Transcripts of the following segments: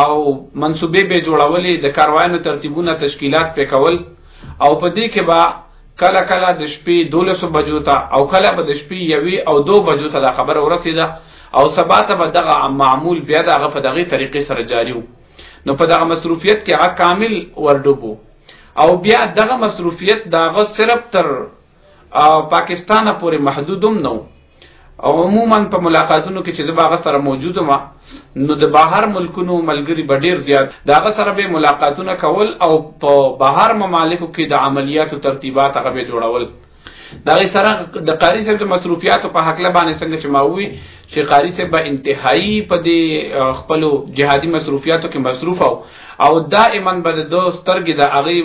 او منصوبې به جوړولې د کاروانو ترتیبونه تشکیلات پې کول او په دې کې به کله کله د شپې 12 بجو ته او کله به د شپې یوې او دو بجو ته دا خبره ورسېده او سبا ته به دغه معمول بیا دغه په دغه طریقې سره جاری وو نو په دغه مصروفیت کې هغه کامل ورډوبو او بیا دغه مصروفیت داغه صرف تر پاکستان پورې محدودم نو او عموما په ملاقاتونو کې چې زباغه سره موجود ما نو د بهر ملکونو ملګری به ډیر زیات داغه سره به ملاقاتونه کول او په بهر ممالکو کې د عملیاتو ترتیبات هغه به جوړول دا سره د قاری صاحب د مصروفیاتو په حق له باندې څنګه چې ما وی چې قاری صاحب به انتهایی په دې خپل جهادي مصروفیاتو کې مصروف او او دائما به د سترګې د هغه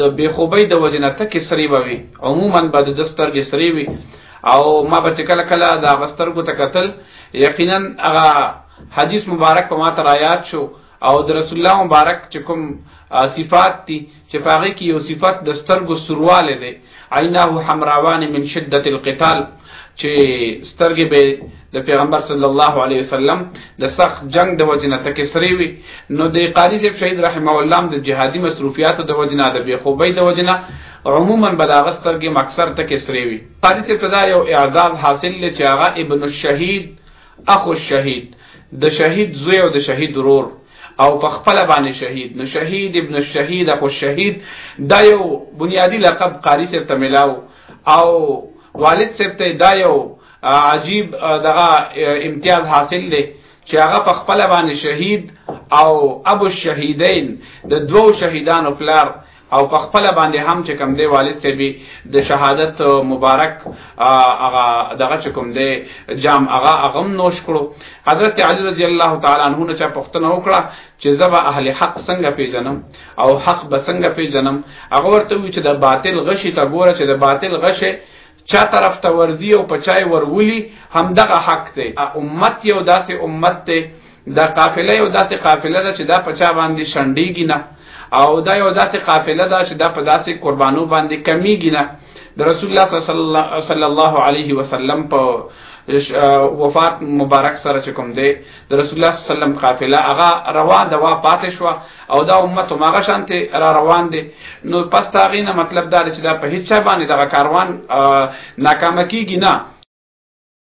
د بخوبۍ د وجنه تک سری بوي عموما به د سترګې سری وي او ما به چې کله کله دا غسترګو ته قتل یقینا هغه حدیث مبارک په ما تر آیات شو او د رسول الله مبارک چې کوم صفات دي چې پاغه کې یو صفت د سترګو سرواله دي عیناه حمراوان من شدت القتال چې سترګې به د پیغمبر صلی الله علیه وسلم د سخت جنگ د وجنه تکسری وي نو د قاری شهید رحمه الله د جهادي مصروفیات د وجنه د بی خوبۍ د وجنه عموما به د هغه سترګې هم اکثر ټکې سرې وي. قاري صاحب ته دا یو اعزاز حاصل دی چې هغه ابن الشهید، اخو الشهید، د شهید زوی او د شهید ورور او په خپله باندې شهید، نو شهید، ابن الشهید، اخو الشهید دا یو بنیادي لقب قاري صاحب ته ملاو او والد صاحب ته دا یو عجیب دغه امتیاز حاصل دی چې هغه په خپل باندې شهید او ابو الشهیدین د دوو شهیدانو پلار او په خپل باندې هم چې کوم دی والد صاحب د شهادت مبارک هغه دغه چې کوم دی جام هغه هغه نوش کړو حضرت علی رضی الله تعالی عنہ نه چا پښتنه وکړه چې زبا اهل حق څنګه پیژنم او حق به څنګه پیژنم هغه ورته وی چې د باطل غشي ته ګوره چې د باطل غشي چا طرف ته ورځي او پچای ورولي هم دغه حق دی امت یو داسې امت دی دا قافله یو داسې قافله ده چې دا پچا باندې شنډېږي نه او دا یو داسې قافله ده چې دا په داسې قربانو باندې کمیږي نه د رسول الله صلی الله علیه وسلم په وفات مبارک سره چې کوم دی د رسول الله صلی الله علیه وسلم قافله هغه روان ده وا پاتې شو او دا امت هغه شانته را روان دي نو پس دا غینه مطلب دا چې دا په هیڅ باندې دغه کاروان ناکام کیږي نه